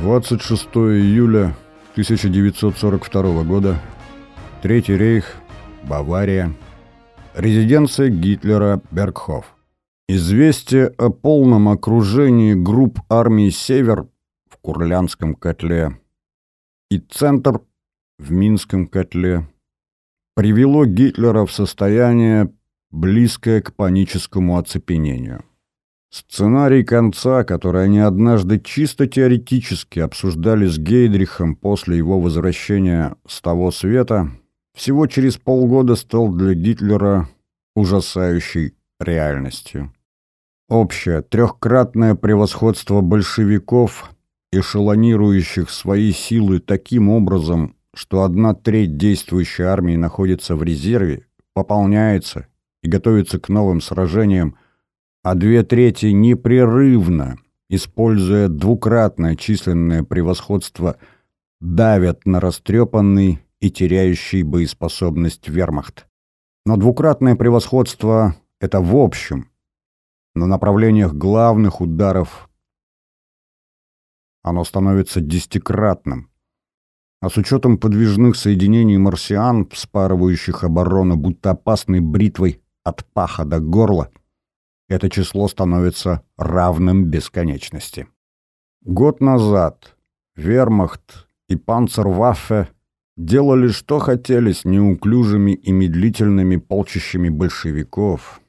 26 июля 1942 года. Третий рейх. Бавария. Резиденция Гитлера Бергхоф. Известие о полном окружении групп армии «Север» в Курлянском котле и «Центр» в Минском котле привело Гитлера в состояние, близкое к паническому оцепенению. Сценарий конца, который они однажды чисто теоретически обсуждали с Гейдрихом после его возвращения с того света, всего через полгода стал для Гитлера ужасающей реальностью. Общее трехкратное превосходство большевиков, эшелонирующих свои силы таким образом, что одна треть действующей армии находится в резерве, пополняется и готовится к новым сражениям, а две трети непрерывно, используя двукратное численное превосходство, давят на растрепанный и теряющий боеспособность вермахт. Но двукратное превосходство — это в общем. На направлениях главных ударов оно становится десятикратным. А с учетом подвижных соединений марсиан, вспарывающих оборону будто опасной бритвой от паха до горла, это число становится равным бесконечности. Год назад Вермахт и Панцерваффе делали, что хотели с неуклюжими и медлительными полчищами большевиков.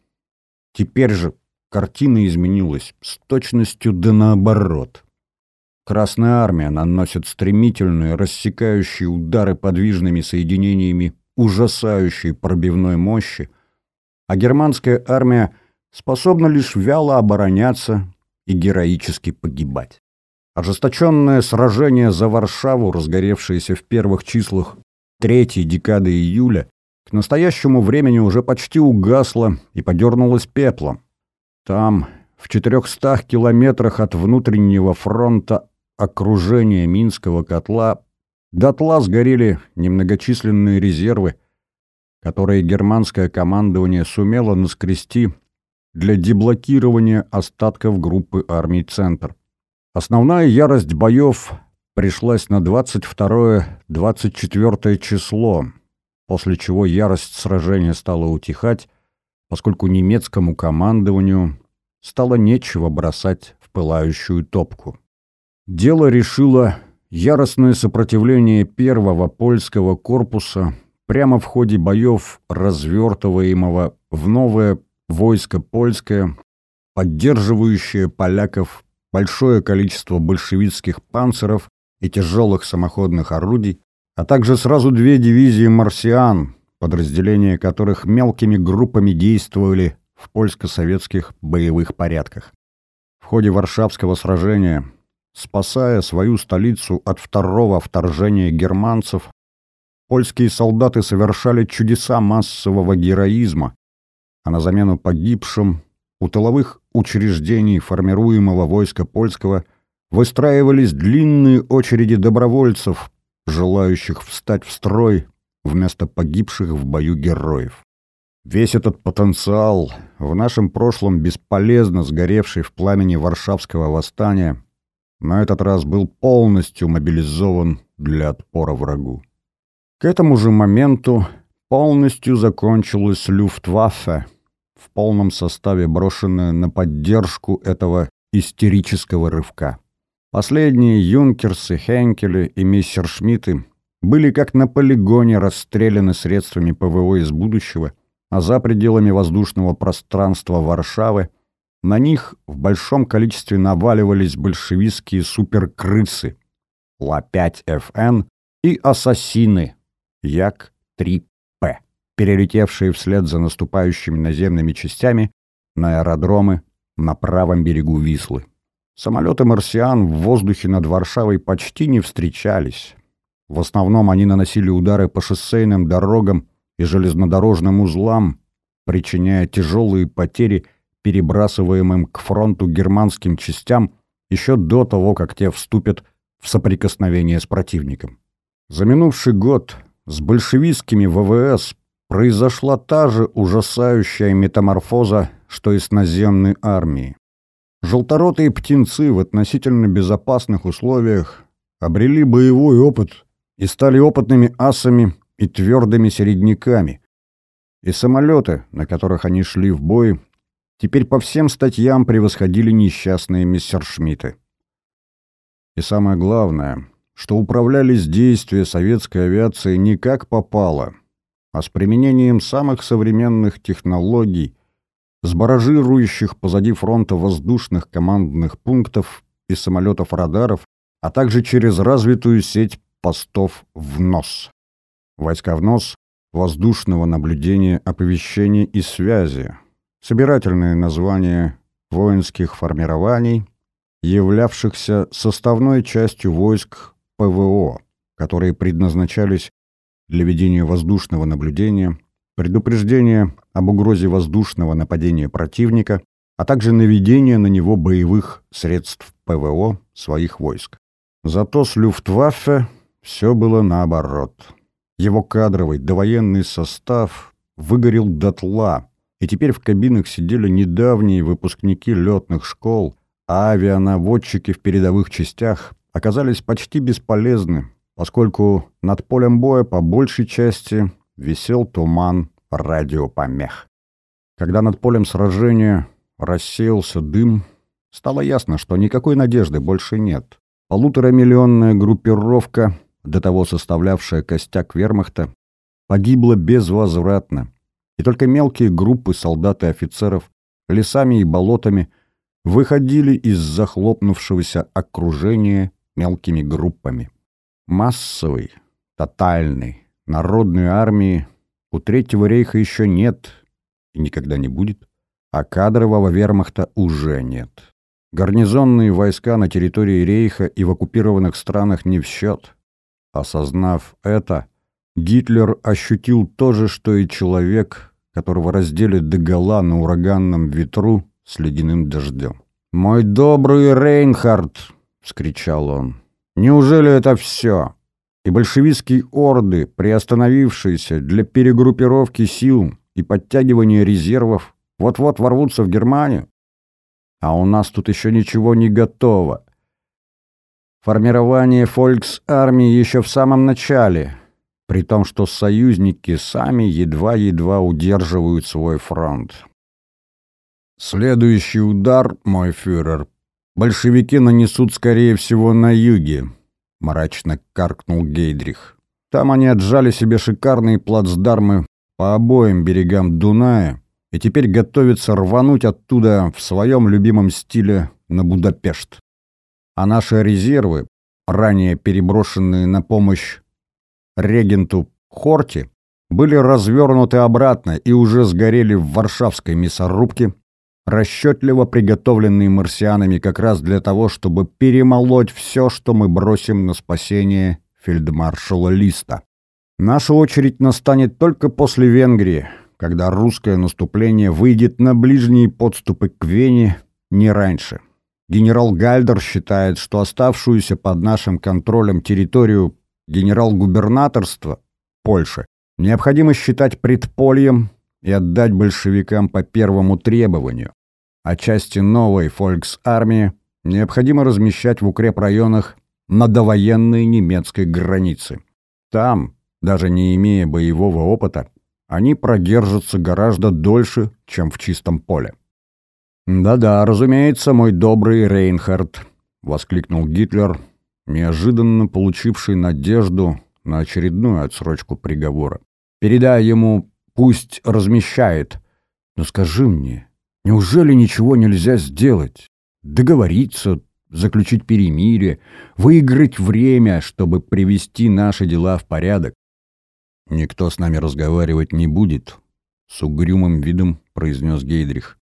Теперь же картина изменилась с точностью да наоборот. Красная армия наносит стремительные, рассекающие удары подвижными соединениями ужасающей пробивной мощи, а германская армия способна лишь вяло обороняться и героически погибать. Ожесточенное сражение за Варшаву, разгоревшееся в первых числах третьей декады июля, к настоящему времени уже почти угасло и подернулось пеплом. Там, в четырехстах километрах от внутреннего фронта окружения Минского котла, дотла сгорели немногочисленные резервы, которые германское командование сумело наскрести для деблокирования остатков группы армий «Центр». Основная ярость боев пришлась на 22-24 число, после чего ярость сражения стала утихать, поскольку немецкому командованию стало нечего бросать в пылающую топку. Дело решило яростное сопротивление первого польского корпуса прямо в ходе боев, развертываемого в новое войско польское, поддерживающее поляков большое количество большевистских панцеров и тяжелых самоходных орудий, а также сразу две дивизии «Марсиан», подразделения которых мелкими группами действовали в польско-советских боевых порядках. В ходе Варшавского сражения, спасая свою столицу от второго вторжения германцев, польские солдаты совершали чудеса массового героизма, а на замену погибшим у тыловых учреждений формируемого войска польского выстраивались длинные очереди добровольцев, желающих встать в строй вместо погибших в бою героев. Весь этот потенциал, в нашем прошлом бесполезно сгоревший в пламени Варшавского восстания, на этот раз был полностью мобилизован для отпора врагу. К этому же моменту полностью закончилась Люфтваффе, в полном составе брошенная на поддержку этого истерического рывка. Последние юнкерсы, Хенкели и мессершмитты были как на полигоне расстреляны средствами ПВО из будущего, а за пределами воздушного пространства Варшавы на них в большом количестве наваливались большевистские суперкрысы Ла-5ФН и ассасины Як-3 перелетевшие вслед за наступающими наземными частями на аэродромы на правом берегу Вислы. Самолеты «Марсиан» в воздухе над Варшавой почти не встречались. В основном они наносили удары по шоссейным дорогам и железнодорожным узлам, причиняя тяжелые потери перебрасываемым к фронту германским частям еще до того, как те вступят в соприкосновение с противником. За минувший год с большевистскими ВВС произошла та же ужасающая метаморфоза, что и с наземной армией. Желторотые птенцы в относительно безопасных условиях обрели боевой опыт и стали опытными асами и твердыми середняками. И самолеты, на которых они шли в бой, теперь по всем статьям превосходили несчастные мессершмитты. И самое главное, что управлялись действия советской авиации не как попало, а с применением самых современных технологий, с баражирующих позади фронта воздушных командных пунктов и самолетов-радаров, а также через развитую сеть постов в нос. Войска в нос воздушного наблюдения, оповещения и связи, собирательное название воинских формирований, являвшихся составной частью войск ПВО, которые предназначались для ведения воздушного наблюдения, предупреждения об угрозе воздушного нападения противника, а также наведения на него боевых средств ПВО своих войск. Зато с Люфтваффе все было наоборот. Его кадровый довоенный состав выгорел дотла, и теперь в кабинах сидели недавние выпускники летных школ, а авианаводчики в передовых частях оказались почти бесполезны, поскольку над полем боя по большей части висел туман радиопомех. Когда над полем сражения рассеялся дым, стало ясно, что никакой надежды больше нет. Полуторамиллионная группировка до того составлявшая костяк вермахта, погибла безвозвратно, и только мелкие группы солдат и офицеров лесами и болотами выходили из захлопнувшегося окружения мелкими группами. Массовой, тотальной, народной армии у Третьего рейха еще нет и никогда не будет, а кадрового вермахта уже нет. Гарнизонные войска на территории рейха и в оккупированных странах не в счет – Осознав это, Гитлер ощутил то же, что и человек, которого разделит догола на ураганном ветру с ледяным дождем. «Мой добрый Рейнхард!» — вскричал он. «Неужели это все?» И большевистские орды, приостановившиеся для перегруппировки сил и подтягивания резервов, вот-вот ворвутся в Германию? А у нас тут еще ничего не готово. Формирование фолькс-армии еще в самом начале, при том, что союзники сами едва-едва удерживают свой фронт. Следующий удар, мой фюрер, большевики нанесут, скорее всего, на юге, мрачно каркнул Гейдрих. Там они отжали себе шикарные плацдармы по обоим берегам Дуная и теперь готовятся рвануть оттуда в своем любимом стиле на Будапешт а наши резервы, ранее переброшенные на помощь регенту Хорти, были развернуты обратно и уже сгорели в варшавской мясорубке, расчетливо приготовленные марсианами как раз для того, чтобы перемолоть все, что мы бросим на спасение фельдмаршала Листа. Наша очередь настанет только после Венгрии, когда русское наступление выйдет на ближние подступы к Вене не раньше. Генерал Гальдер считает, что оставшуюся под нашим контролем территорию генерал-губернаторства Польши необходимо считать предпольем и отдать большевикам по первому требованию, а части новой фольксармии необходимо размещать в укрепрайонах на довоенной немецкой границе. Там, даже не имея боевого опыта, они продержатся гораздо дольше, чем в чистом поле. «Да-да, разумеется, мой добрый Рейнхард», — воскликнул Гитлер, неожиданно получивший надежду на очередную отсрочку приговора. «Передай ему, пусть размещает. Но скажи мне, неужели ничего нельзя сделать? Договориться, заключить перемирие, выиграть время, чтобы привести наши дела в порядок?» «Никто с нами разговаривать не будет», — с угрюмым видом произнес Гейдрих.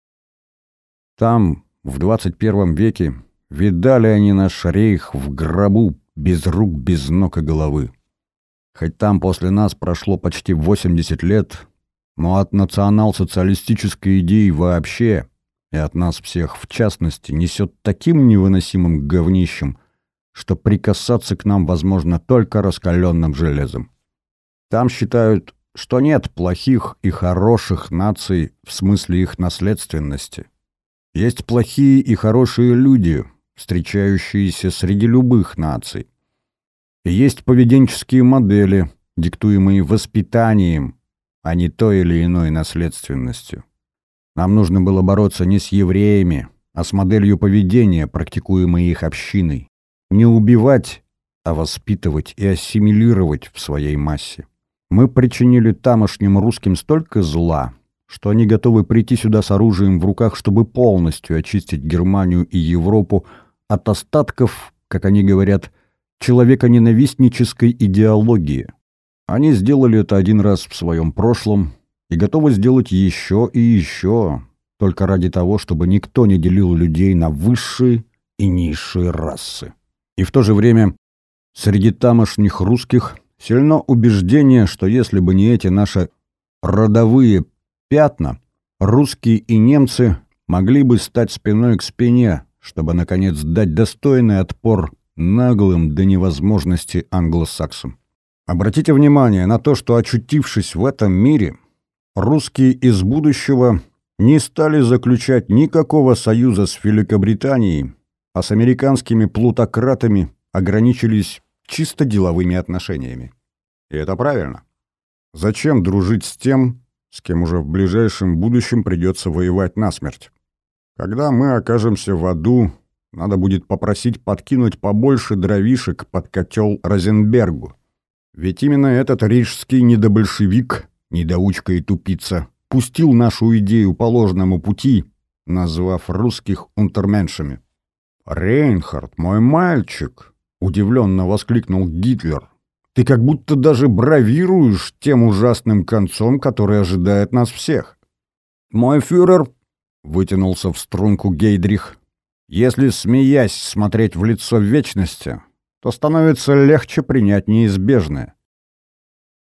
Там, в 21 веке, видали они наш рейх в гробу, без рук, без ног и головы. Хоть там после нас прошло почти 80 лет, но от национал-социалистической идеи вообще, и от нас всех в частности, несет таким невыносимым говнищем, что прикасаться к нам возможно только раскаленным железом. Там считают, что нет плохих и хороших наций в смысле их наследственности – Есть плохие и хорошие люди, встречающиеся среди любых наций. И есть поведенческие модели, диктуемые воспитанием, а не той или иной наследственностью. Нам нужно было бороться не с евреями, а с моделью поведения, практикуемой их общиной. Не убивать, а воспитывать и ассимилировать в своей массе. Мы причинили тамошним русским столько зла, что они готовы прийти сюда с оружием в руках, чтобы полностью очистить Германию и Европу от остатков, как они говорят, человеконенавистнической идеологии. Они сделали это один раз в своем прошлом и готовы сделать еще и еще, только ради того, чтобы никто не делил людей на высшие и низшие расы. И в то же время среди тамошних русских сильно убеждение, что если бы не эти наши родовые пятна, русские и немцы могли бы стать спиной к спине, чтобы, наконец, дать достойный отпор наглым до невозможности англосаксам. Обратите внимание на то, что, очутившись в этом мире, русские из будущего не стали заключать никакого союза с Великобританией, а с американскими плутократами ограничились чисто деловыми отношениями. И это правильно. Зачем дружить с тем, с кем уже в ближайшем будущем придется воевать насмерть? Когда мы окажемся в аду, надо будет попросить подкинуть побольше дровишек под котел Розенбергу. Ведь именно этот рижский недобольшевик, недоучка и тупица, пустил нашу идею по ложному пути, назвав русских унтерменшами. «Рейнхард, мой мальчик!» — удивленно воскликнул Гитлер. «Ты как будто даже бравируешь тем ужасным концом, который ожидает нас всех». «Мой фюрер!» — вытянулся в струнку Гейдрих. «Если, смеясь, смотреть в лицо вечности, то становится легче принять неизбежное.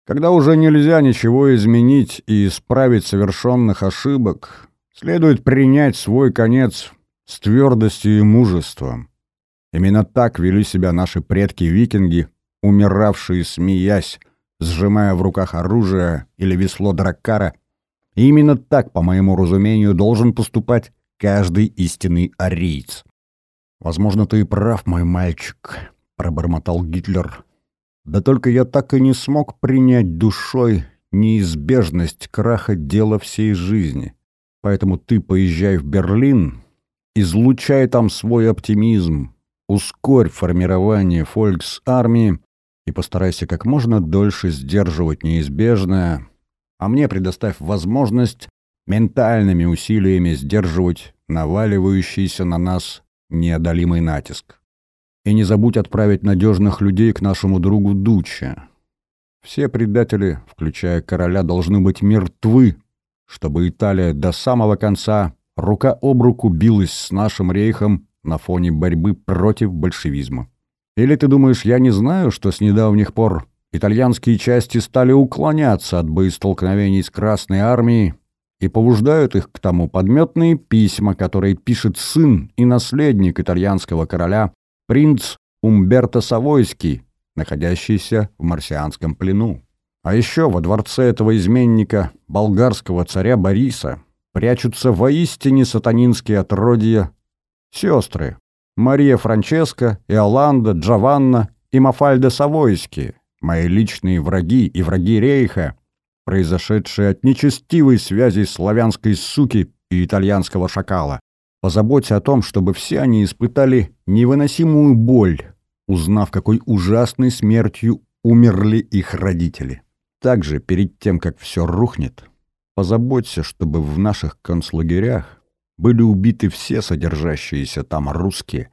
Когда уже нельзя ничего изменить и исправить совершенных ошибок, следует принять свой конец с твердостью и мужеством. Именно так вели себя наши предки-викинги, умиравшие смеясь, сжимая в руках оружие или весло драккара. И именно так, по моему разумению, должен поступать каждый истинный ариец. Возможно, ты и прав, мой мальчик, — пробормотал Гитлер. «Да только я так и не смог принять душой неизбежность краха дела всей жизни. Поэтому ты поезжай в Берлин, излучай там свой оптимизм, ускорь формирование фолькс-армии и постарайся как можно дольше сдерживать неизбежное, а мне предоставь возможность ментальными усилиями сдерживать наваливающийся на нас неодолимый натиск. И не забудь отправить надежных людей к нашему другу Дуче. Все предатели, включая короля, должны быть мертвы, чтобы Италия до самого конца рука об руку билась с нашим рейхом на фоне борьбы против большевизма. Или ты думаешь, я не знаю, что с недавних пор итальянские части стали уклоняться от боестолкновений с Красной армией и побуждают их к тому подметные письма, которые пишет сын и наследник итальянского короля принц Умберто Савойский, находящийся в марсианском плену. А еще во дворце этого изменника, болгарского царя Бориса, прячутся воистине сатанинские отродья сестры Мария Франческа, Иоланда, Джованна и Мафальда Савойские, мои личные враги и враги Рейха, произошедшие от нечестивой связи славянской суки и итальянского шакала. Позаботься о том, чтобы все они испытали невыносимую боль, узнав, какой ужасной смертью умерли их родители. Также, перед тем, как все рухнет, позаботься, чтобы в наших концлагерях были убиты все содержащиеся там русские,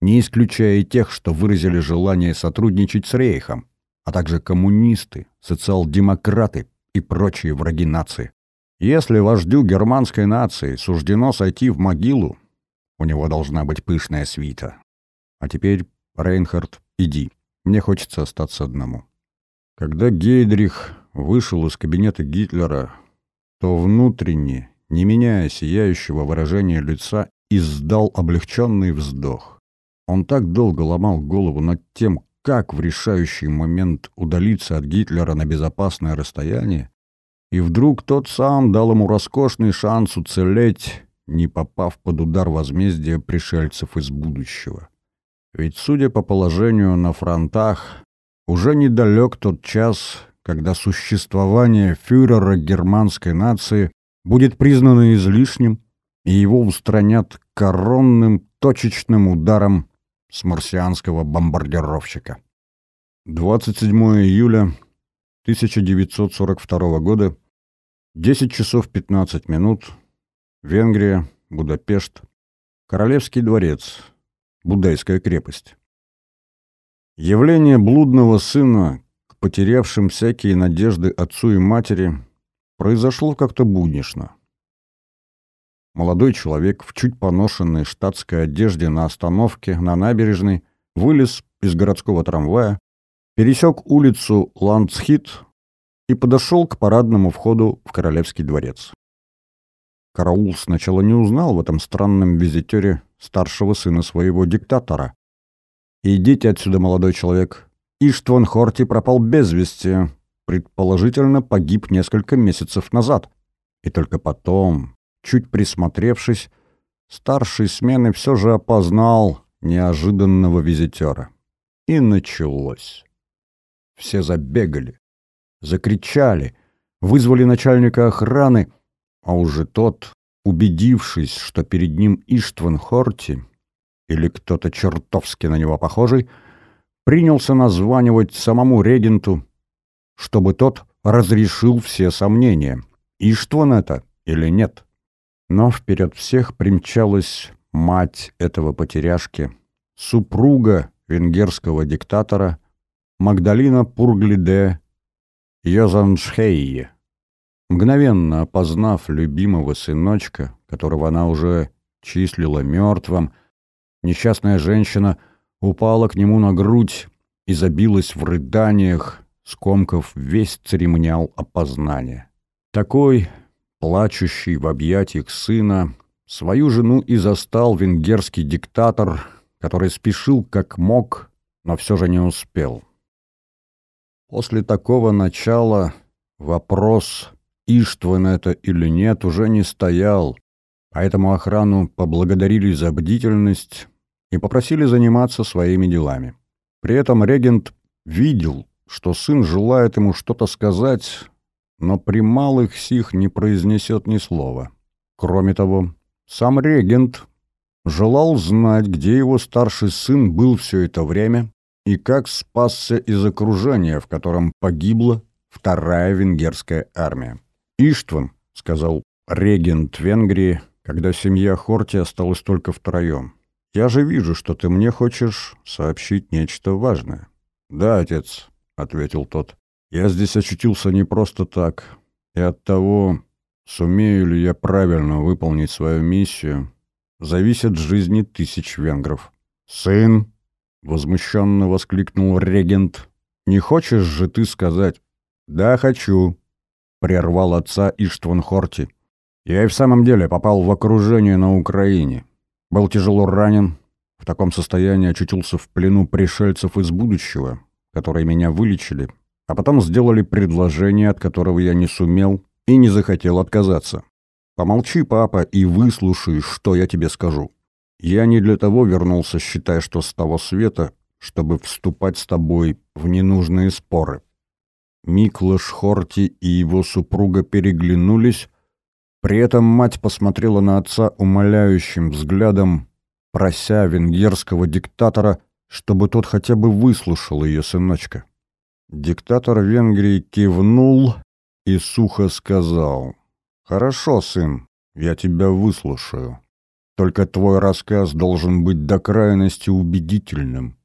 не исключая и тех, что выразили желание сотрудничать с Рейхом, а также коммунисты, социал-демократы и прочие враги нации. Если вождю германской нации суждено сойти в могилу, у него должна быть пышная свита. А теперь, Рейнхард, иди. Мне хочется остаться одному. Когда Гейдрих вышел из кабинета Гитлера, то внутренне, не меняя сияющего выражения лица, издал облегченный вздох. Он так долго ломал голову над тем, как в решающий момент удалиться от Гитлера на безопасное расстояние, и вдруг тот сам дал ему роскошный шанс уцелеть, не попав под удар возмездия пришельцев из будущего. Ведь, судя по положению на фронтах, уже недалек тот час, когда существование фюрера германской нации будет признано излишним, и его устранят коронным точечным ударом с марсианского бомбардировщика. 27 июля 1942 года, 10 часов 15 минут, Венгрия, Будапешт, Королевский дворец, Будайская крепость. Явление блудного сына к потерявшим всякие надежды отцу и матери произошло как-то буднично. Молодой человек в чуть поношенной штатской одежде на остановке на набережной вылез из городского трамвая, пересек улицу Ландсхит и подошел к парадному входу в Королевский дворец. Караул сначала не узнал в этом странном визитере старшего сына своего диктатора. «Идите отсюда, молодой человек. Иштван Хорти пропал без вести. Предположительно, погиб несколько месяцев назад. И только потом, Чуть присмотревшись, старший смены все же опознал неожиданного визитера. И началось. Все забегали, закричали, вызвали начальника охраны, а уже тот, убедившись, что перед ним Иштван Хорти или кто-то чертовски на него похожий, принялся названивать самому регенту, чтобы тот разрешил все сомнения, Иштван это или нет. Но вперед всех примчалась мать этого потеряшки, супруга венгерского диктатора Магдалина Пурглиде Йозаншхейе. Мгновенно опознав любимого сыночка, которого она уже числила мертвым, несчастная женщина упала к нему на грудь и забилась в рыданиях, скомкав весь церемониал опознания. Такой плачущий в объятиях сына, свою жену и застал венгерский диктатор, который спешил как мог, но все же не успел. После такого начала вопрос, Иштван это или нет, уже не стоял, поэтому охрану поблагодарили за бдительность и попросили заниматься своими делами. При этом регент видел, что сын желает ему что-то сказать, но при малых сих не произнесет ни слова. Кроме того, сам регент желал знать, где его старший сын был все это время и как спасся из окружения, в котором погибла вторая венгерская армия. «Иштван», — сказал регент Венгрии, когда семья Хорти осталась только втроем, — «я же вижу, что ты мне хочешь сообщить нечто важное». «Да, отец», — ответил тот. Я здесь очутился не просто так, и от того, сумею ли я правильно выполнить свою миссию, зависит жизни тысяч венгров. «Сын!» — возмущенно воскликнул регент. «Не хочешь же ты сказать?» «Да, хочу», — прервал отца Иштван Хорти. «Я и в самом деле попал в окружение на Украине. Был тяжело ранен, в таком состоянии очутился в плену пришельцев из будущего, которые меня вылечили, а потом сделали предложение, от которого я не сумел и не захотел отказаться. Помолчи, папа, и выслушай, что я тебе скажу. Я не для того вернулся, считая, что с того света, чтобы вступать с тобой в ненужные споры. Миклаш Хорти и его супруга переглянулись, при этом мать посмотрела на отца умоляющим взглядом, прося венгерского диктатора, чтобы тот хотя бы выслушал ее сыночка. Диктатор Венгрии кивнул и сухо сказал. «Хорошо, сын, я тебя выслушаю. Только твой рассказ должен быть до крайности убедительным.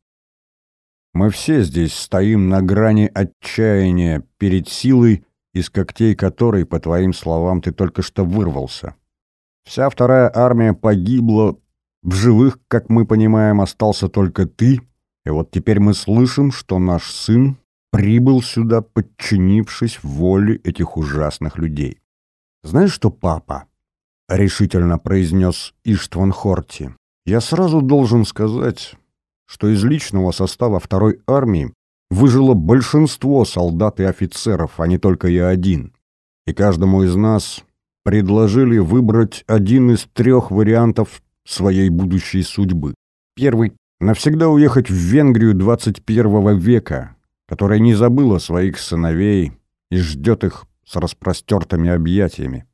Мы все здесь стоим на грани отчаяния перед силой, из когтей которой, по твоим словам, ты только что вырвался. Вся вторая армия погибла, в живых, как мы понимаем, остался только ты, и вот теперь мы слышим, что наш сын прибыл сюда, подчинившись воле этих ужасных людей. «Знаешь что, папа?» — решительно произнес Иштван Хорти. «Я сразу должен сказать, что из личного состава второй армии выжило большинство солдат и офицеров, а не только я один. И каждому из нас предложили выбрать один из трех вариантов своей будущей судьбы. Первый — навсегда уехать в Венгрию 21 века, которая не забыла своих сыновей и ждет их с распростертыми объятиями.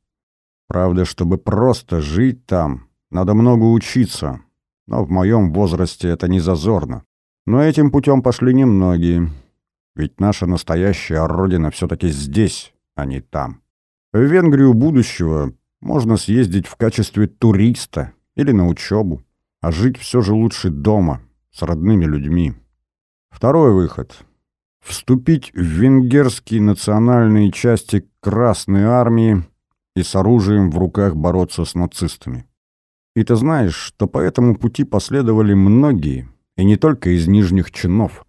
Правда, чтобы просто жить там, надо много учиться, но в моем возрасте это не зазорно. Но этим путем пошли немногие, ведь наша настоящая родина все-таки здесь, а не там. В Венгрию будущего можно съездить в качестве туриста или на учебу, а жить все же лучше дома, с родными людьми. Второй выход — вступить в венгерские национальные части Красной Армии и с оружием в руках бороться с нацистами. И ты знаешь, что по этому пути последовали многие, и не только из нижних чинов.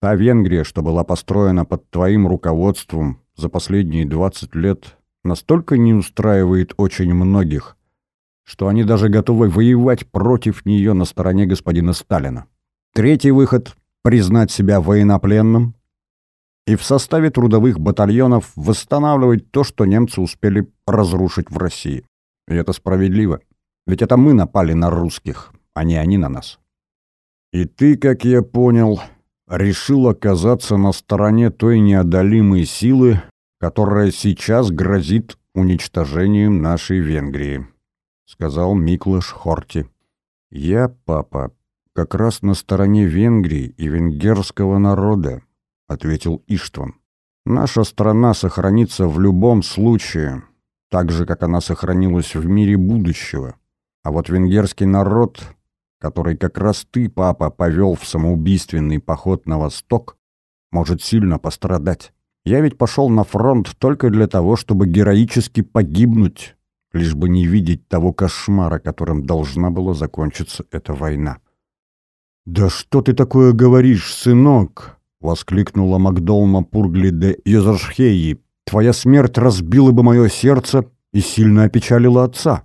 Та Венгрия, что была построена под твоим руководством за последние 20 лет, настолько не устраивает очень многих, что они даже готовы воевать против нее на стороне господина Сталина. Третий выход — признать себя военнопленным и в составе трудовых батальонов восстанавливать то, что немцы успели разрушить в России. И это справедливо. Ведь это мы напали на русских, а не они на нас. И ты, как я понял, решил оказаться на стороне той неодолимой силы, которая сейчас грозит уничтожением нашей Венгрии, сказал Миклаш Хорти. Я, папа, как раз на стороне Венгрии и венгерского народа, ответил Иштван. Наша страна сохранится в любом случае, так же, как она сохранилась в мире будущего. А вот венгерский народ, который как раз ты, папа, повел в самоубийственный поход на восток, может сильно пострадать. Я ведь пошел на фронт только для того, чтобы героически погибнуть, лишь бы не видеть того кошмара, которым должна была закончиться эта война. «Да что ты такое говоришь, сынок?» — воскликнула Макдолма Пургли де Йозершхеи. «Твоя смерть разбила бы мое сердце и сильно опечалила отца».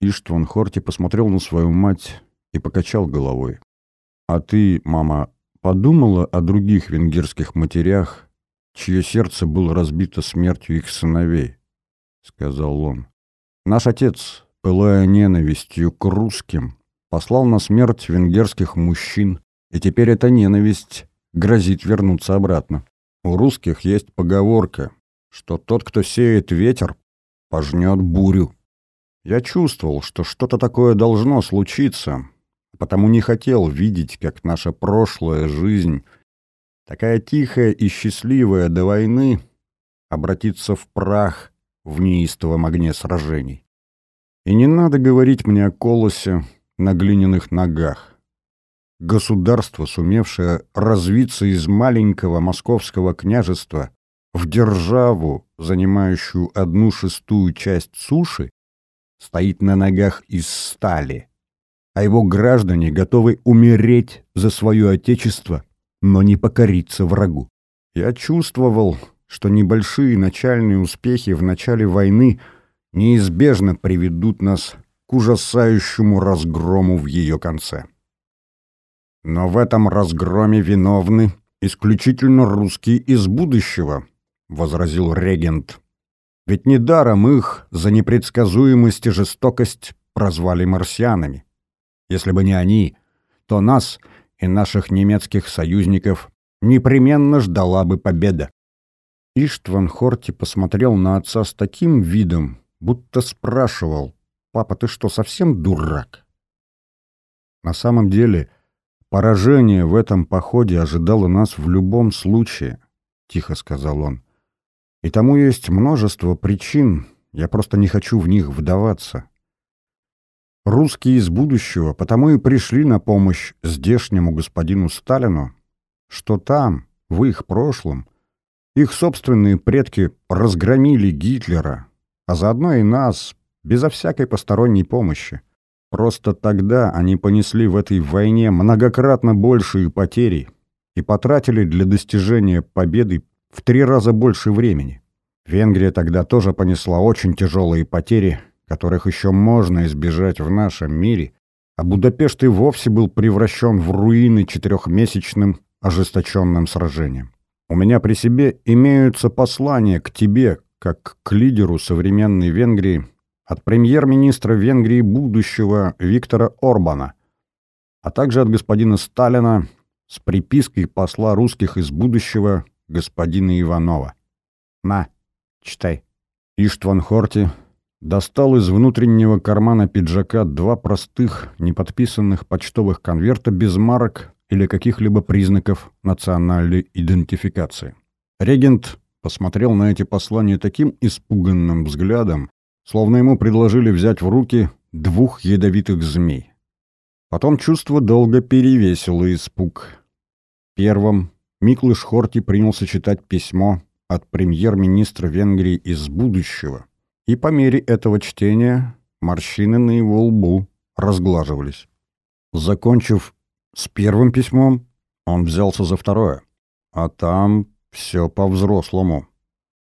Иштван Хорти посмотрел на свою мать и покачал головой. «А ты, мама, подумала о других венгерских матерях, чье сердце было разбито смертью их сыновей?» — сказал он. «Наш отец, пылая ненавистью к русским, послал на смерть венгерских мужчин, и теперь эта ненависть грозит вернуться обратно. У русских есть поговорка, что тот, кто сеет ветер, пожнет бурю. Я чувствовал, что что-то такое должно случиться, потому не хотел видеть, как наша прошлая жизнь, такая тихая и счастливая до войны, обратится в прах в неистовом огне сражений. И не надо говорить мне о колосе на глиняных ногах. Государство, сумевшее развиться из маленького московского княжества в державу, занимающую одну шестую часть суши, стоит на ногах из стали, а его граждане готовы умереть за свое отечество, но не покориться врагу. Я чувствовал, что небольшие начальные успехи в начале войны неизбежно приведут нас к ужасающему разгрому в ее конце. Но в этом разгроме виновны исключительно русские из будущего, возразил регент. Ведь недаром их за непредсказуемость и жестокость прозвали марсианами. Если бы не они, то нас и наших немецких союзников непременно ждала бы победа. Иштван Хорти посмотрел на отца с таким видом, будто спрашивал, «Папа, ты что, совсем дурак?» На самом деле, поражение в этом походе ожидало нас в любом случае, — тихо сказал он. И тому есть множество причин, я просто не хочу в них вдаваться. Русские из будущего потому и пришли на помощь здешнему господину Сталину, что там, в их прошлом, их собственные предки разгромили Гитлера, а заодно и нас, безо всякой посторонней помощи. Просто тогда они понесли в этой войне многократно большие потери и потратили для достижения победы в три раза больше времени. Венгрия тогда тоже понесла очень тяжелые потери, которых еще можно избежать в нашем мире, а Будапешт и вовсе был превращен в руины четырехмесячным ожесточенным сражением. У меня при себе имеются послания к тебе, как к лидеру современной Венгрии от премьер-министра Венгрии будущего Виктора Орбана, а также от господина Сталина с припиской посла русских из будущего господина Иванова. «На, читай». Иштван Хорти достал из внутреннего кармана пиджака два простых, неподписанных почтовых конверта без марок или каких-либо признаков национальной идентификации. Регент посмотрел на эти послания таким испуганным взглядом, словно ему предложили взять в руки двух ядовитых змей. Потом чувство долго перевесило испуг. Первым Миклыш Хорти принялся читать письмо от премьер-министра Венгрии из будущего, и по мере этого чтения морщины на его лбу разглаживались. Закончив с первым письмом, он взялся за второе. А там все по-взрослому.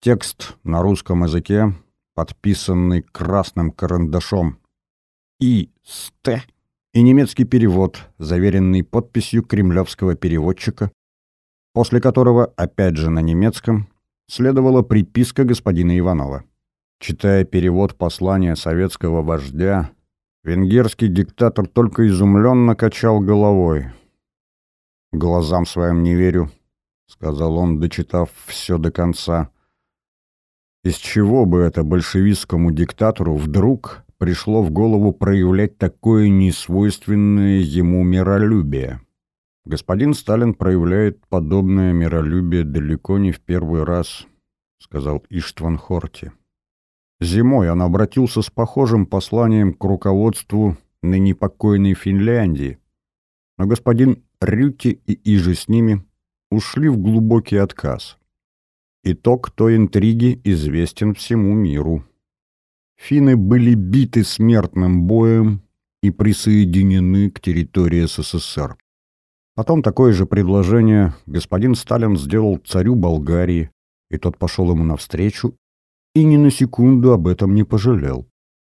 Текст на русском языке, подписанный красным карандашом и «ст», и немецкий перевод, заверенный подписью кремлевского переводчика, после которого, опять же на немецком, следовала приписка господина Иванова. Читая перевод послания советского вождя, венгерский диктатор только изумленно качал головой. «Глазам своим не верю», — сказал он, дочитав все до конца. «Из чего бы это большевистскому диктатору вдруг пришло в голову проявлять такое несвойственное ему миролюбие?» «Господин Сталин проявляет подобное миролюбие далеко не в первый раз», — сказал Иштван Хорти. Зимой он обратился с похожим посланием к руководству ныне покойной Финляндии, но господин Рюти и Иже с ними ушли в глубокий отказ. Итог той интриги известен всему миру. Финны были биты смертным боем и присоединены к территории СССР. Потом такое же предложение господин Сталин сделал царю Болгарии, и тот пошел ему навстречу и ни на секунду об этом не пожалел.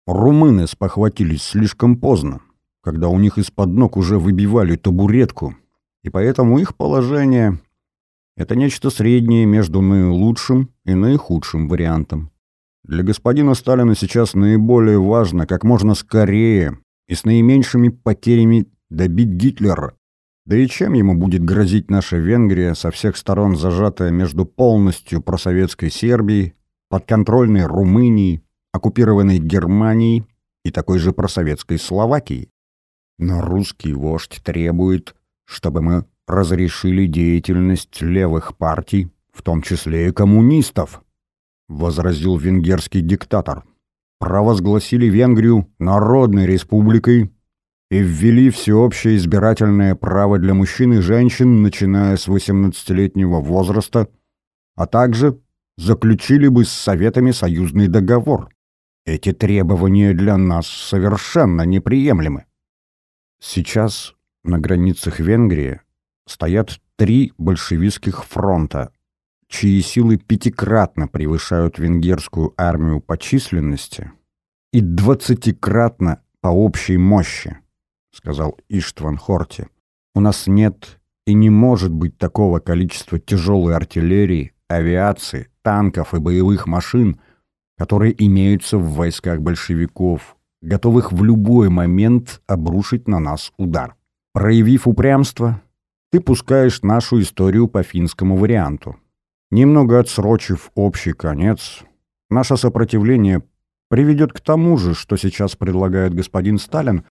Румыны спохватились слишком поздно, когда у них из-под ног уже выбивали табуретку, и поэтому их положение — это нечто среднее между наилучшим и наихудшим вариантом. Для господина Сталина сейчас наиболее важно как можно скорее и с наименьшими потерями добить Гитлера, да и чем ему будет грозить наша Венгрия, со всех сторон зажатая между полностью просоветской Сербией, подконтрольной Румынией, оккупированной Германией и такой же просоветской Словакией? Но русский вождь требует, чтобы мы разрешили деятельность левых партий, в том числе и коммунистов, — возразил венгерский диктатор. Провозгласили Венгрию народной республикой и ввели всеобщее избирательное право для мужчин и женщин, начиная с 18-летнего возраста, а также заключили бы с Советами союзный договор. Эти требования для нас совершенно неприемлемы. Сейчас на границах Венгрии стоят три большевистских фронта, чьи силы пятикратно превышают венгерскую армию по численности и двадцатикратно по общей мощи. — сказал Иштван Хорти. «У нас нет и не может быть такого количества тяжелой артиллерии, авиации, танков и боевых машин, которые имеются в войсках большевиков, готовых в любой момент обрушить на нас удар. Проявив упрямство, ты пускаешь нашу историю по финскому варианту. Немного отсрочив общий конец, наше сопротивление приведет к тому же, что сейчас предлагает господин Сталин,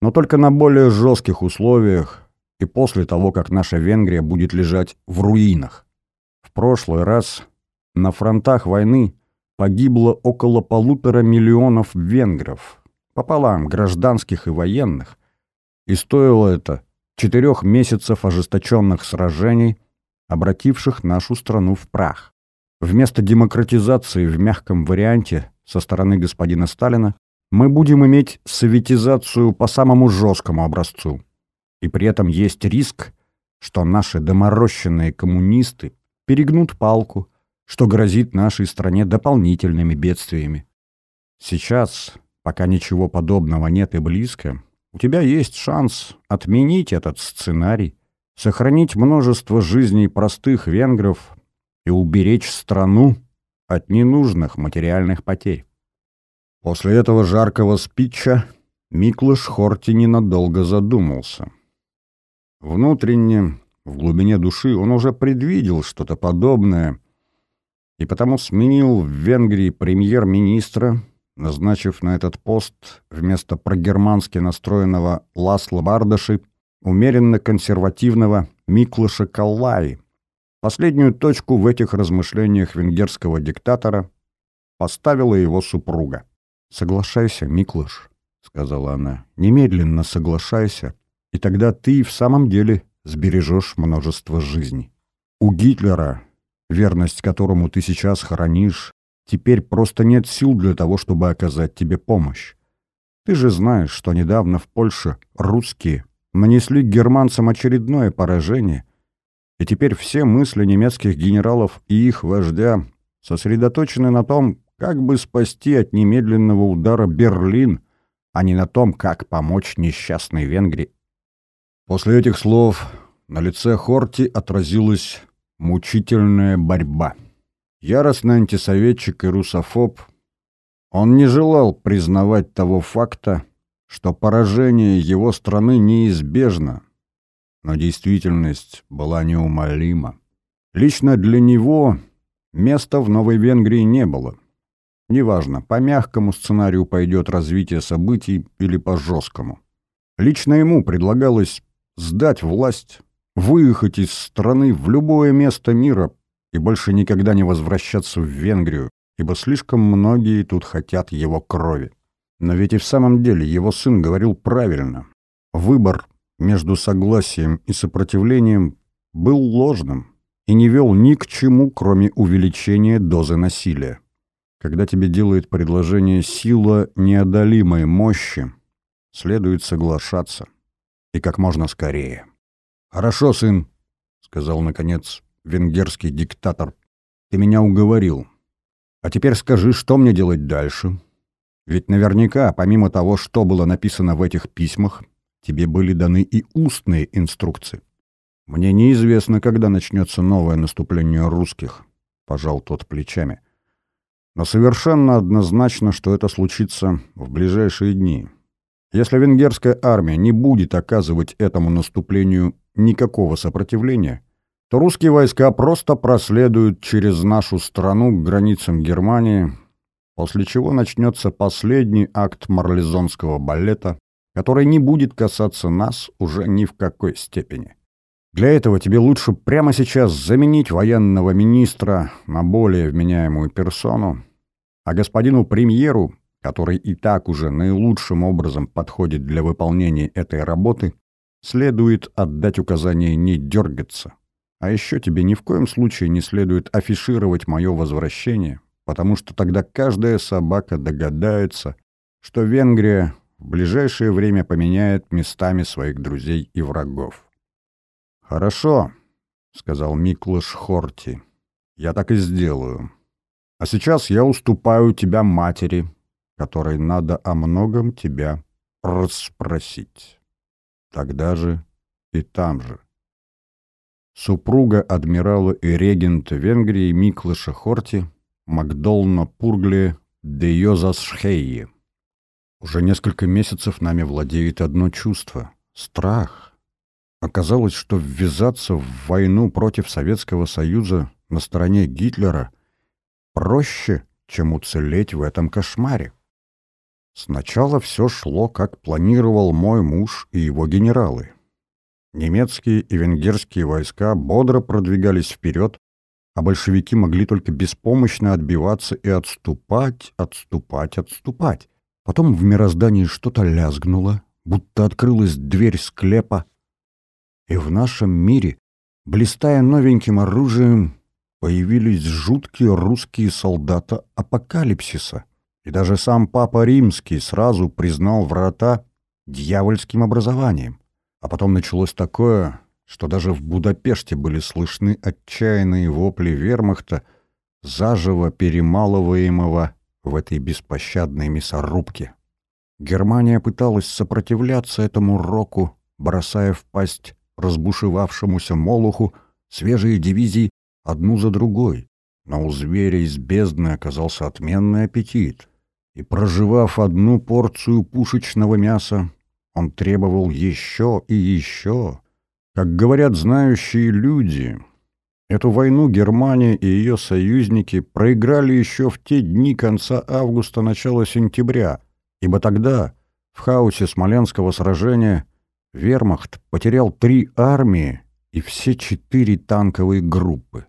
но только на более жестких условиях и после того, как наша Венгрия будет лежать в руинах. В прошлый раз на фронтах войны погибло около полутора миллионов венгров, пополам гражданских и военных, и стоило это четырех месяцев ожесточенных сражений, обративших нашу страну в прах. Вместо демократизации в мягком варианте со стороны господина Сталина мы будем иметь советизацию по самому жесткому образцу. И при этом есть риск, что наши доморощенные коммунисты перегнут палку, что грозит нашей стране дополнительными бедствиями. Сейчас, пока ничего подобного нет и близко, у тебя есть шанс отменить этот сценарий, сохранить множество жизней простых венгров и уберечь страну от ненужных материальных потерь. После этого жаркого спича Миклыш Хорти ненадолго задумался. Внутренне, в глубине души, он уже предвидел что-то подобное, и потому сменил в Венгрии премьер-министра, назначив на этот пост вместо прогермански настроенного Ласла Бардаши умеренно-консервативного Миклыша Каллаи. Последнюю точку в этих размышлениях венгерского диктатора поставила его супруга. «Соглашайся, Миклыш», — сказала она, — «немедленно соглашайся, и тогда ты в самом деле сбережешь множество жизней. У Гитлера, верность которому ты сейчас хранишь, теперь просто нет сил для того, чтобы оказать тебе помощь. Ты же знаешь, что недавно в Польше русские нанесли германцам очередное поражение, и теперь все мысли немецких генералов и их вождя сосредоточены на том, как бы спасти от немедленного удара Берлин, а не на том, как помочь несчастной Венгрии. После этих слов на лице Хорти отразилась мучительная борьба. Яростный антисоветчик и русофоб, он не желал признавать того факта, что поражение его страны неизбежно, но действительность была неумолима. Лично для него места в Новой Венгрии не было. Неважно, по мягкому сценарию пойдет развитие событий или по жесткому. Лично ему предлагалось сдать власть, выехать из страны в любое место мира и больше никогда не возвращаться в Венгрию, ибо слишком многие тут хотят его крови. Но ведь и в самом деле его сын говорил правильно. Выбор между согласием и сопротивлением был ложным и не вел ни к чему, кроме увеличения дозы насилия. Когда тебе делает предложение сила неодолимой мощи, следует соглашаться. И как можно скорее. «Хорошо, сын», — сказал, наконец, венгерский диктатор. «Ты меня уговорил. А теперь скажи, что мне делать дальше?» Ведь наверняка, помимо того, что было написано в этих письмах, тебе были даны и устные инструкции. Мне неизвестно, когда начнется новое наступление русских, — пожал тот плечами. Но совершенно однозначно, что это случится в ближайшие дни. Если венгерская армия не будет оказывать этому наступлению никакого сопротивления, то русские войска просто проследуют через нашу страну к границам Германии, после чего начнется последний акт марлезонского балета, который не будет касаться нас уже ни в какой степени. Для этого тебе лучше прямо сейчас заменить военного министра на более вменяемую персону, а господину премьеру, который и так уже наилучшим образом подходит для выполнения этой работы, следует отдать указание не дергаться. А еще тебе ни в коем случае не следует афишировать мое возвращение, потому что тогда каждая собака догадается, что Венгрия в ближайшее время поменяет местами своих друзей и врагов. «Хорошо», — сказал Миклыш Хорти, — «я так и сделаю. А сейчас я уступаю тебя матери, которой надо о многом тебя расспросить. Тогда же и там же». Супруга адмирала и регента Венгрии Миклыша Хорти — Макдолна Пургли де Йозасшхейи. Уже несколько месяцев нами владеет одно чувство — страх. Оказалось, что ввязаться в войну против Советского Союза на стороне Гитлера проще, чем уцелеть в этом кошмаре. Сначала все шло, как планировал мой муж и его генералы. Немецкие и венгерские войска бодро продвигались вперед, а большевики могли только беспомощно отбиваться и отступать, отступать, отступать. Потом в мироздании что-то лязгнуло, будто открылась дверь склепа, и в нашем мире, блистая новеньким оружием, появились жуткие русские солдаты апокалипсиса. И даже сам Папа Римский сразу признал врата дьявольским образованием. А потом началось такое, что даже в Будапеште были слышны отчаянные вопли вермахта, заживо перемалываемого в этой беспощадной мясорубке. Германия пыталась сопротивляться этому року, бросая в пасть разбушевавшемуся молоху свежие дивизии одну за другой. но у зверя из бездны оказался отменный аппетит, и, проживав одну порцию пушечного мяса, он требовал еще и еще. Как говорят знающие люди, эту войну Германия и ее союзники проиграли еще в те дни конца августа, начала сентября, ибо тогда, в хаосе Смоленского сражения, вермахт потерял три армии и все четыре танковые группы.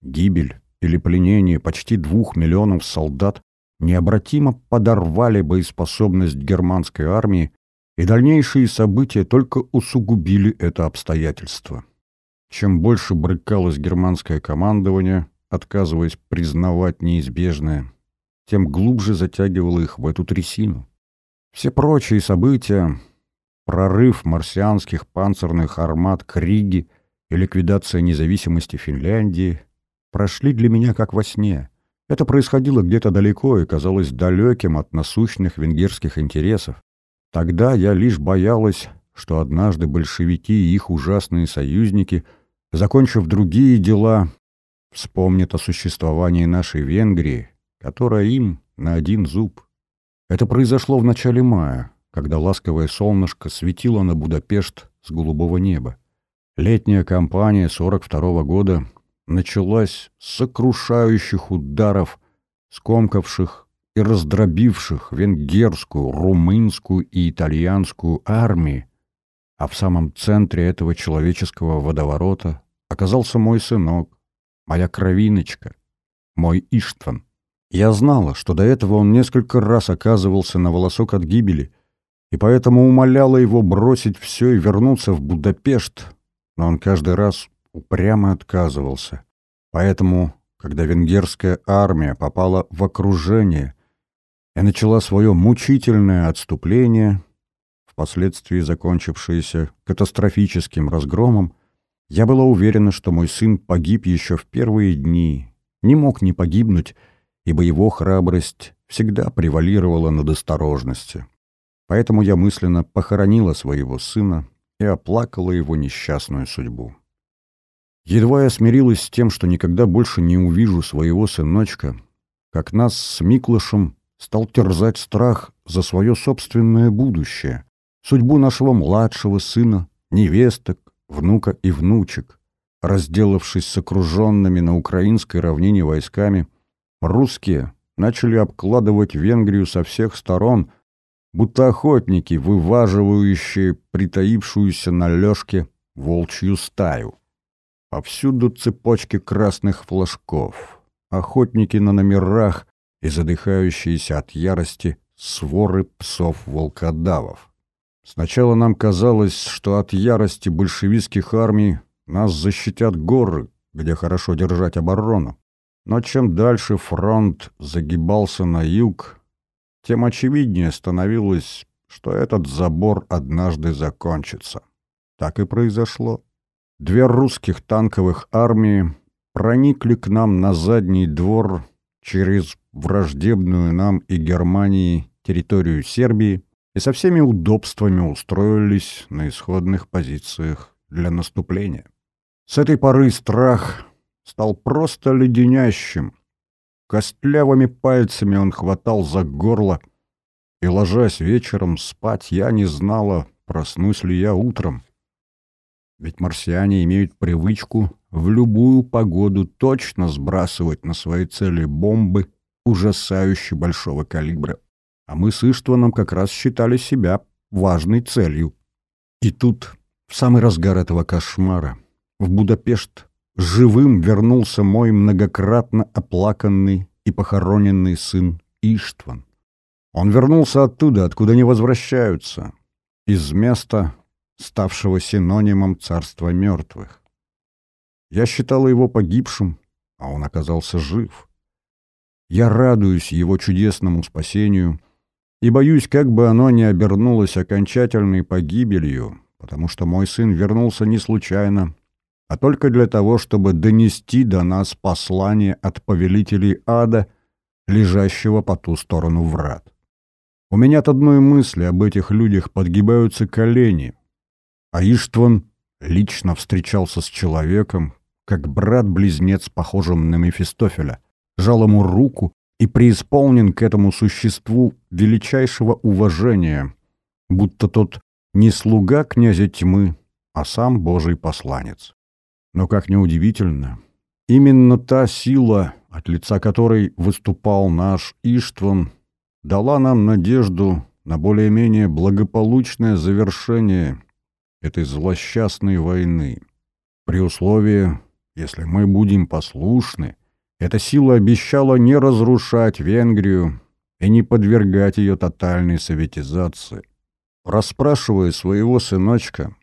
Гибель или пленение почти двух миллионов солдат необратимо подорвали боеспособность германской армии, и дальнейшие события только усугубили это обстоятельство. Чем больше брыкалось германское командование, отказываясь признавать неизбежное, тем глубже затягивало их в эту трясину. Все прочие события — прорыв марсианских панцирных армат к Риге и ликвидация независимости Финляндии — прошли для меня как во сне. Это происходило где-то далеко и казалось далеким от насущных венгерских интересов. Тогда я лишь боялась, что однажды большевики и их ужасные союзники, закончив другие дела, вспомнят о существовании нашей Венгрии, которая им на один зуб. Это произошло в начале мая, когда ласковое солнышко светило на Будапешт с голубого неба. Летняя кампания 42 -го года началась с сокрушающих ударов, скомкавших и раздробивших венгерскую, румынскую и итальянскую армии, а в самом центре этого человеческого водоворота оказался мой сынок, моя кровиночка, мой Иштван. Я знала, что до этого он несколько раз оказывался на волосок от гибели, и поэтому умоляла его бросить все и вернуться в Будапешт, но он каждый раз упрямо отказывался. Поэтому, когда венгерская армия попала в окружение и начала свое мучительное отступление, впоследствии закончившееся катастрофическим разгромом, я была уверена, что мой сын погиб еще в первые дни, не мог не погибнуть, ибо его храбрость всегда превалировала над осторожностью. Поэтому я мысленно похоронила своего сына и оплакала его несчастную судьбу. Едва я смирилась с тем, что никогда больше не увижу своего сыночка, как нас с Миклышем стал терзать страх за свое собственное будущее, судьбу нашего младшего сына, невесток, внука и внучек. Разделавшись с окруженными на украинской равнине войсками, русские начали обкладывать Венгрию со всех сторон, будто охотники, вываживающие притаившуюся на лёжке волчью стаю. Повсюду цепочки красных флажков, охотники на номерах и задыхающиеся от ярости своры псов-волкодавов. Сначала нам казалось, что от ярости большевистских армий нас защитят горы, где хорошо держать оборону. Но чем дальше фронт загибался на юг, тем очевиднее становилось, что этот забор однажды закончится. Так и произошло. Две русских танковых армии проникли к нам на задний двор через враждебную нам и Германии территорию Сербии и со всеми удобствами устроились на исходных позициях для наступления. С этой поры страх стал просто леденящим. Костлявыми пальцами он хватал за горло, и, ложась вечером спать, я не знала, проснусь ли я утром. Ведь марсиане имеют привычку в любую погоду точно сбрасывать на свои цели бомбы ужасающе большого калибра. А мы с Иштваном как раз считали себя важной целью. И тут, в самый разгар этого кошмара, в Будапешт живым вернулся мой многократно оплаканный и похороненный сын Иштван. Он вернулся оттуда, откуда не возвращаются, из места, ставшего синонимом царства мертвых. Я считала его погибшим, а он оказался жив. Я радуюсь его чудесному спасению и боюсь, как бы оно ни обернулось окончательной погибелью, потому что мой сын вернулся не случайно, а только для того, чтобы донести до нас послание от повелителей ада, лежащего по ту сторону врат. У меня от одной мысли об этих людях подгибаются колени — а Иштван лично встречался с человеком, как брат-близнец, похожим на Мефистофеля, жал ему руку и преисполнен к этому существу величайшего уважения, будто тот не слуга князя тьмы, а сам Божий посланец. Но, как неудивительно, именно та сила, от лица которой выступал наш Иштван, дала нам надежду на более-менее благополучное завершение этой злосчастной войны. При условии, если мы будем послушны, эта сила обещала не разрушать Венгрию и не подвергать ее тотальной советизации. Расспрашивая своего сыночка,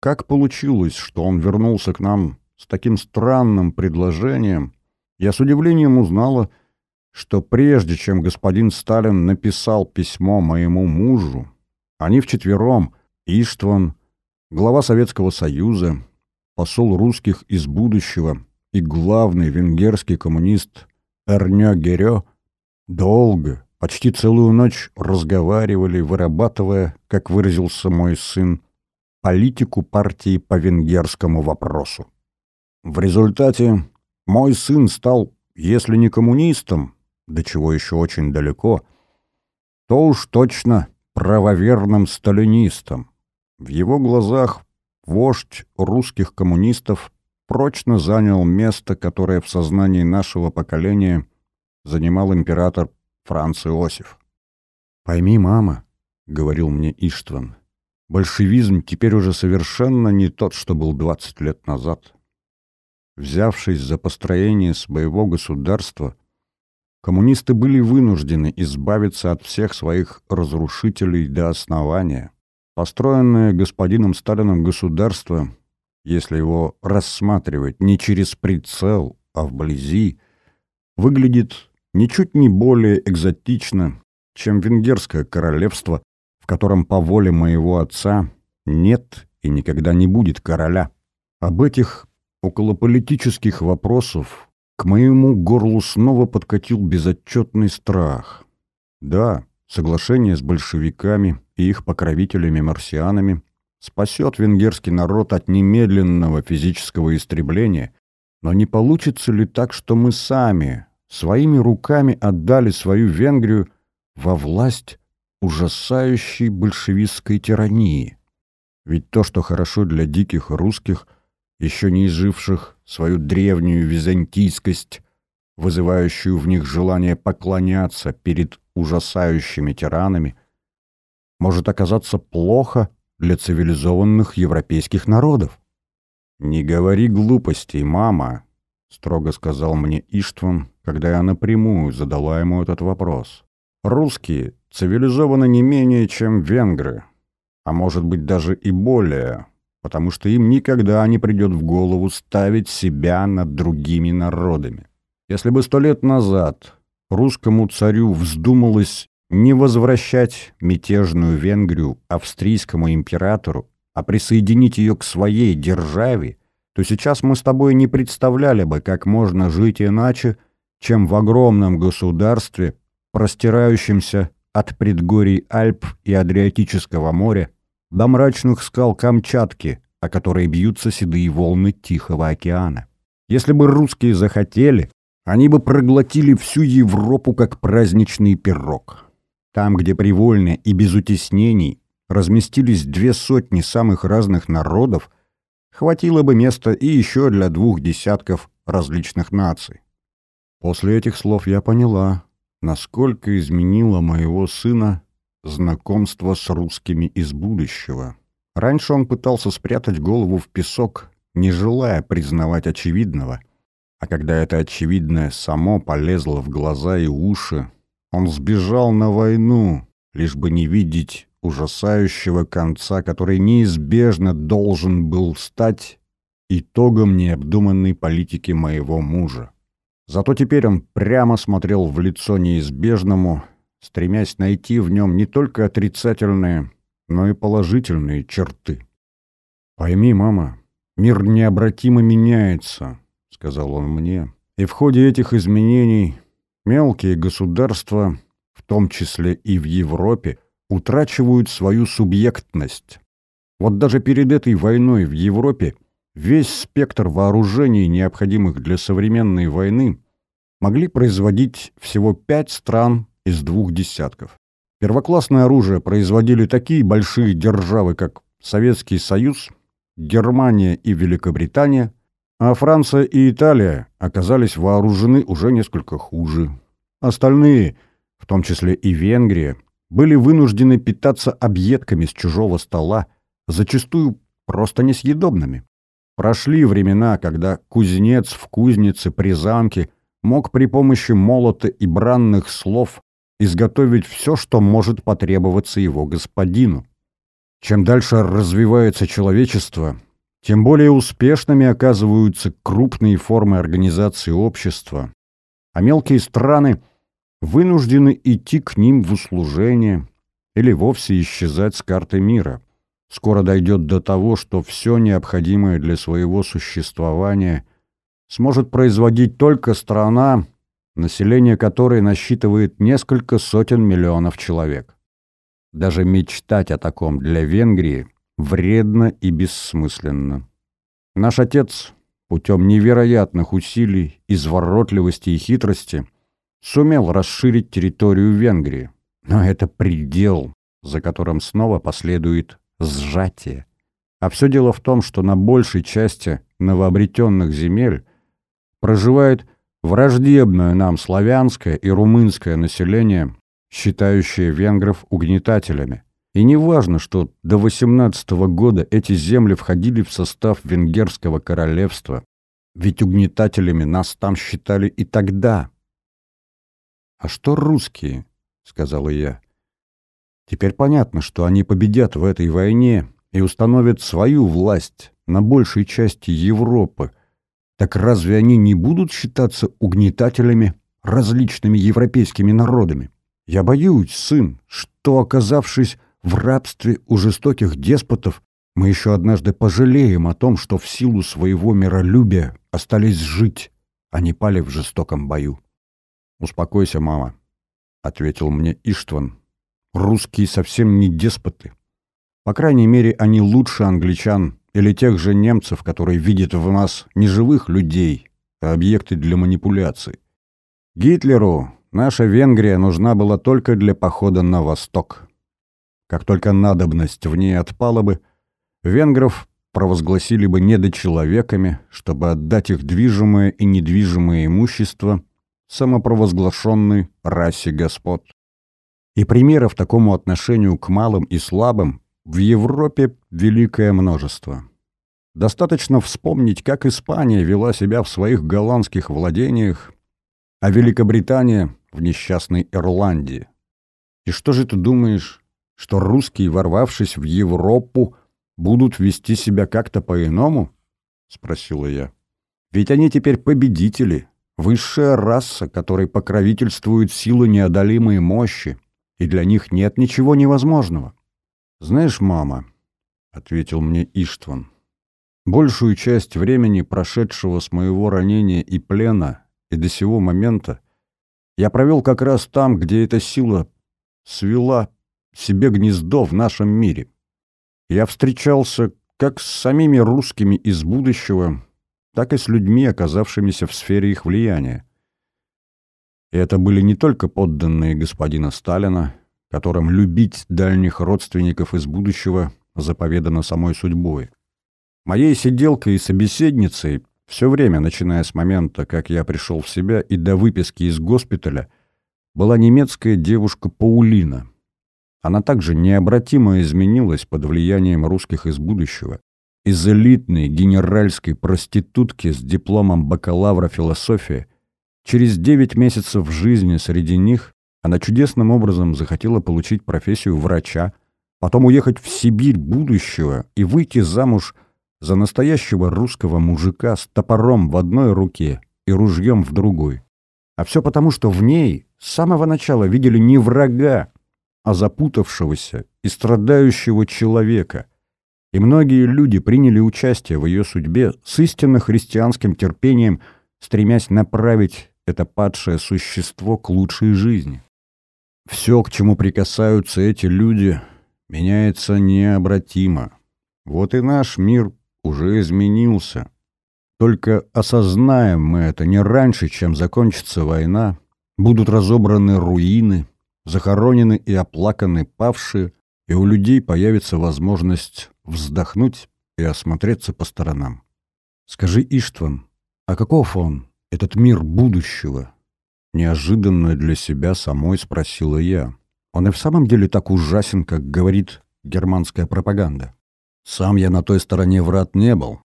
как получилось, что он вернулся к нам с таким странным предложением, я с удивлением узнала, что прежде чем господин Сталин написал письмо моему мужу, они вчетвером, Иштван, глава Советского Союза, посол русских из будущего и главный венгерский коммунист Эрнё Герё, долго, почти целую ночь разговаривали, вырабатывая, как выразился мой сын, политику партии по венгерскому вопросу. В результате мой сын стал, если не коммунистом, до чего еще очень далеко, то уж точно правоверным сталинистом. В его глазах вождь русских коммунистов прочно занял место, которое в сознании нашего поколения занимал император Франц Иосиф. «Пойми, мама», — говорил мне Иштван, — «большевизм теперь уже совершенно не тот, что был 20 лет назад. Взявшись за построение своего государства, коммунисты были вынуждены избавиться от всех своих разрушителей до основания. Построенное господином Сталином государство, если его рассматривать не через прицел, а вблизи, выглядит ничуть не более экзотично, чем венгерское королевство, в котором по воле моего отца нет и никогда не будет короля. Об этих околополитических вопросов к моему горлу снова подкатил безотчетный страх. Да, соглашение с большевиками и их покровителями-марсианами спасет венгерский народ от немедленного физического истребления, но не получится ли так, что мы сами своими руками отдали свою Венгрию во власть ужасающей большевистской тирании? Ведь то, что хорошо для диких русских, еще не изживших свою древнюю византийскость, вызывающую в них желание поклоняться перед ужасающими тиранами, может оказаться плохо для цивилизованных европейских народов. «Не говори глупостей, мама», — строго сказал мне Иштван, когда я напрямую задала ему этот вопрос. «Русские цивилизованы не менее, чем венгры, а может быть даже и более, потому что им никогда не придет в голову ставить себя над другими народами. Если бы сто лет назад русскому царю вздумалось не возвращать мятежную Венгрию австрийскому императору, а присоединить ее к своей державе, то сейчас мы с тобой не представляли бы, как можно жить иначе, чем в огромном государстве, простирающемся от предгорий Альп и Адриатического моря до мрачных скал Камчатки, о которой бьются седые волны Тихого океана. Если бы русские захотели, они бы проглотили всю Европу как праздничный пирог. Там, где привольно и без утеснений разместились две сотни самых разных народов, хватило бы места и еще для двух десятков различных наций. После этих слов я поняла, насколько изменило моего сына знакомство с русскими из будущего. Раньше он пытался спрятать голову в песок, не желая признавать очевидного. А когда это очевидное само полезло в глаза и уши, он сбежал на войну, лишь бы не видеть ужасающего конца, который неизбежно должен был стать итогом необдуманной политики моего мужа. Зато теперь он прямо смотрел в лицо неизбежному, стремясь найти в нем не только отрицательные, но и положительные черты. «Пойми, мама, мир необратимо меняется», — сказал он мне, — «и в ходе этих изменений мелкие государства, в том числе и в Европе, утрачивают свою субъектность. Вот даже перед этой войной в Европе весь спектр вооружений, необходимых для современной войны, могли производить всего пять стран из двух десятков. Первоклассное оружие производили такие большие державы, как Советский Союз, Германия и Великобритания, а Франция и Италия оказались вооружены уже несколько хуже. Остальные, в том числе и Венгрия, были вынуждены питаться объедками с чужого стола, зачастую просто несъедобными. Прошли времена, когда кузнец в кузнице при замке мог при помощи молота и бранных слов изготовить все, что может потребоваться его господину. Чем дальше развивается человечество, тем более успешными оказываются крупные формы организации общества, а мелкие страны вынуждены идти к ним в услужение или вовсе исчезать с карты мира. Скоро дойдет до того, что все необходимое для своего существования сможет производить только страна, население которой насчитывает несколько сотен миллионов человек. Даже мечтать о таком для Венгрии вредно и бессмысленно. Наш отец путем невероятных усилий, изворотливости и хитрости сумел расширить территорию Венгрии. Но это предел, за которым снова последует сжатие. А все дело в том, что на большей части новообретенных земель проживает враждебное нам славянское и румынское население, считающее венгров угнетателями. И не важно, что до 18 года эти земли входили в состав Венгерского королевства, ведь угнетателями нас там считали и тогда. «А что русские?» — сказала я. Теперь понятно, что они победят в этой войне и установят свою власть на большей части Европы. Так разве они не будут считаться угнетателями различными европейскими народами? Я боюсь, сын, что, оказавшись в рабстве у жестоких деспотов, мы еще однажды пожалеем о том, что в силу своего миролюбия остались жить, а не пали в жестоком бою. «Успокойся, мама», — ответил мне Иштван, Русские совсем не деспоты. По крайней мере, они лучше англичан или тех же немцев, которые видят в нас не живых людей, а объекты для манипуляций. Гитлеру наша Венгрия нужна была только для похода на восток. Как только надобность в ней отпала бы, венгров провозгласили бы недочеловеками, чтобы отдать их движимое и недвижимое имущество самопровозглашенной расе господ. И примеров такому отношению к малым и слабым в Европе великое множество. Достаточно вспомнить, как Испания вела себя в своих голландских владениях, а Великобритания в несчастной Ирландии. И что же ты думаешь, что русские, ворвавшись в Европу, будут вести себя как-то по-иному? — спросила я. Ведь они теперь победители, высшая раса, которой покровительствуют силы неодолимой мощи, и для них нет ничего невозможного. «Знаешь, мама», — ответил мне Иштван, — «большую часть времени, прошедшего с моего ранения и плена, и до сего момента, я провел как раз там, где эта сила свела себе гнездо в нашем мире. Я встречался как с самими русскими из будущего, так и с людьми, оказавшимися в сфере их влияния. И это были не только подданные господина Сталина, которым любить дальних родственников из будущего заповедано самой судьбой. Моей сиделкой и собеседницей все время, начиная с момента, как я пришел в себя и до выписки из госпиталя, была немецкая девушка Паулина. Она также необратимо изменилась под влиянием русских из будущего. Из элитной генеральской проститутки с дипломом бакалавра философии – Через девять месяцев жизни среди них она чудесным образом захотела получить профессию врача, потом уехать в Сибирь будущего и выйти замуж за настоящего русского мужика с топором в одной руке и ружьем в другой. А все потому, что в ней с самого начала видели не врага, а запутавшегося и страдающего человека. И многие люди приняли участие в ее судьбе с истинно христианским терпением, стремясь направить это падшее существо к лучшей жизни. Все, к чему прикасаются эти люди, меняется необратимо. Вот и наш мир уже изменился. Только осознаем мы это не раньше, чем закончится война, будут разобраны руины, захоронены и оплаканы павшие, и у людей появится возможность вздохнуть и осмотреться по сторонам. Скажи, Иштван, а каков он, этот мир будущего? Неожиданно для себя самой спросила я. Он и в самом деле так ужасен, как говорит германская пропаганда. Сам я на той стороне врат не был,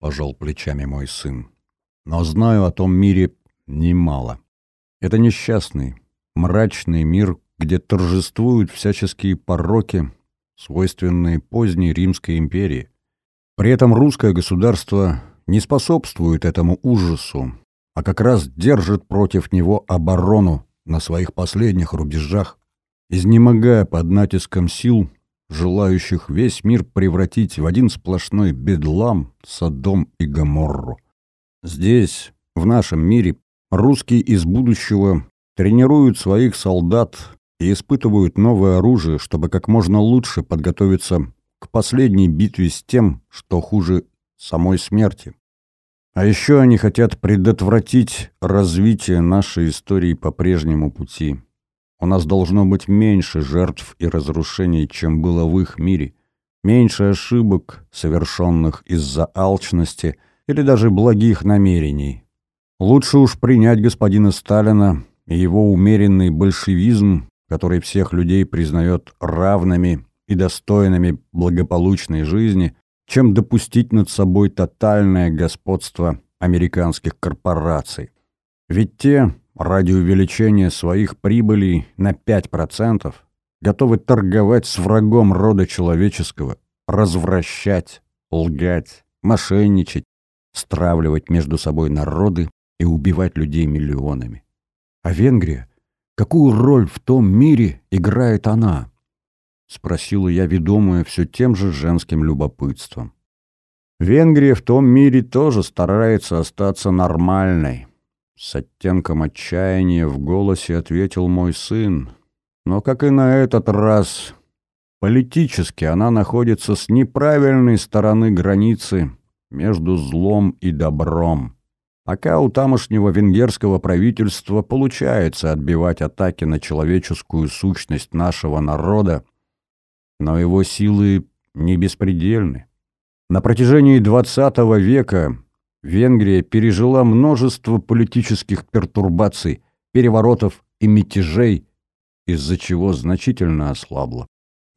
пожал плечами мой сын. Но знаю о том мире немало. Это несчастный, мрачный мир, где торжествуют всяческие пороки, свойственные поздней Римской империи. При этом русское государство не способствует этому ужасу, а как раз держит против него оборону на своих последних рубежах, изнемогая под натиском сил, желающих весь мир превратить в один сплошной бедлам, Содом и Гоморру. Здесь, в нашем мире, русские из будущего тренируют своих солдат и испытывают новое оружие, чтобы как можно лучше подготовиться к последней битве с тем, что хуже самой смерти. А еще они хотят предотвратить развитие нашей истории по прежнему пути. У нас должно быть меньше жертв и разрушений, чем было в их мире, меньше ошибок, совершенных из-за алчности или даже благих намерений. Лучше уж принять господина Сталина и его умеренный большевизм, который всех людей признает равными и достойными благополучной жизни, чем допустить над собой тотальное господство американских корпораций. Ведь те, ради увеличения своих прибылей на 5%, готовы торговать с врагом рода человеческого, развращать, лгать, мошенничать, стравливать между собой народы и убивать людей миллионами. А Венгрия? Какую роль в том мире играет она? Спросила я, ведомая все тем же женским любопытством. Венгрия в том мире тоже старается остаться нормальной. С оттенком отчаяния в голосе ответил мой сын. Но, как и на этот раз, политически она находится с неправильной стороны границы между злом и добром. Пока у тамошнего венгерского правительства получается отбивать атаки на человеческую сущность нашего народа, но его силы не беспредельны. На протяжении XX века Венгрия пережила множество политических пертурбаций, переворотов и мятежей, из-за чего значительно ослабла.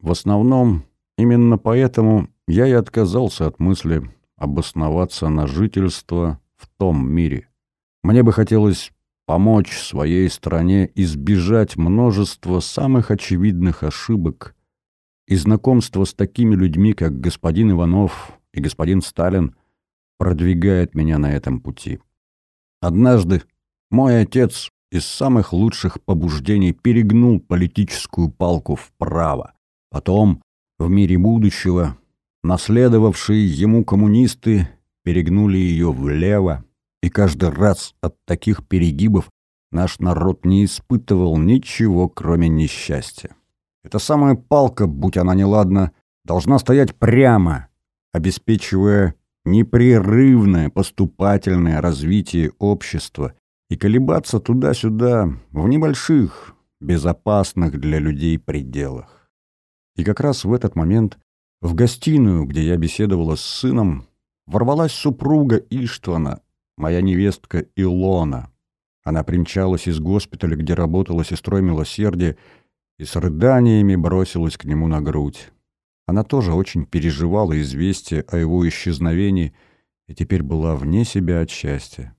В основном именно поэтому я и отказался от мысли обосноваться на жительство в том мире. Мне бы хотелось помочь своей стране избежать множества самых очевидных ошибок, и знакомство с такими людьми, как господин Иванов и господин Сталин, продвигает меня на этом пути. Однажды мой отец из самых лучших побуждений перегнул политическую палку вправо. Потом, в мире будущего, наследовавшие ему коммунисты перегнули ее влево, и каждый раз от таких перегибов наш народ не испытывал ничего, кроме несчастья. Эта самая палка, будь она неладна, должна стоять прямо, обеспечивая непрерывное поступательное развитие общества и колебаться туда-сюда в небольших, безопасных для людей пределах. И как раз в этот момент в гостиную, где я беседовала с сыном, ворвалась супруга Иштвана, моя невестка Илона. Она примчалась из госпиталя, где работала сестрой милосердия, и с рыданиями бросилась к нему на грудь. Она тоже очень переживала известие о его исчезновении и теперь была вне себя от счастья.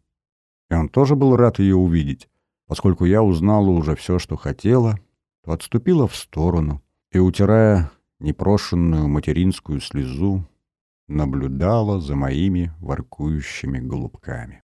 И он тоже был рад ее увидеть. Поскольку я узнала уже все, что хотела, то отступила в сторону и, утирая непрошенную материнскую слезу, наблюдала за моими воркующими голубками.